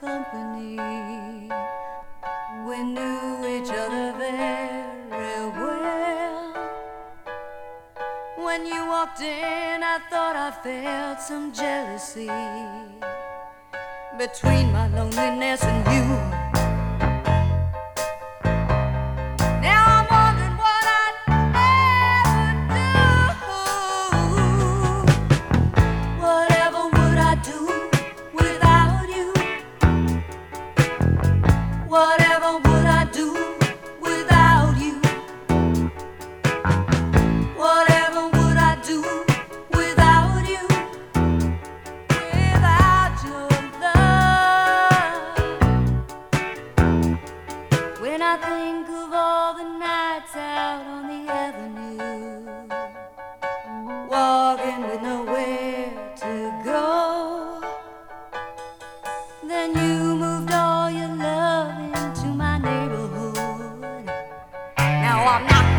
company. We knew each other very well. When you walked in, I thought I felt some jealousy between my loneliness and you. I'm not.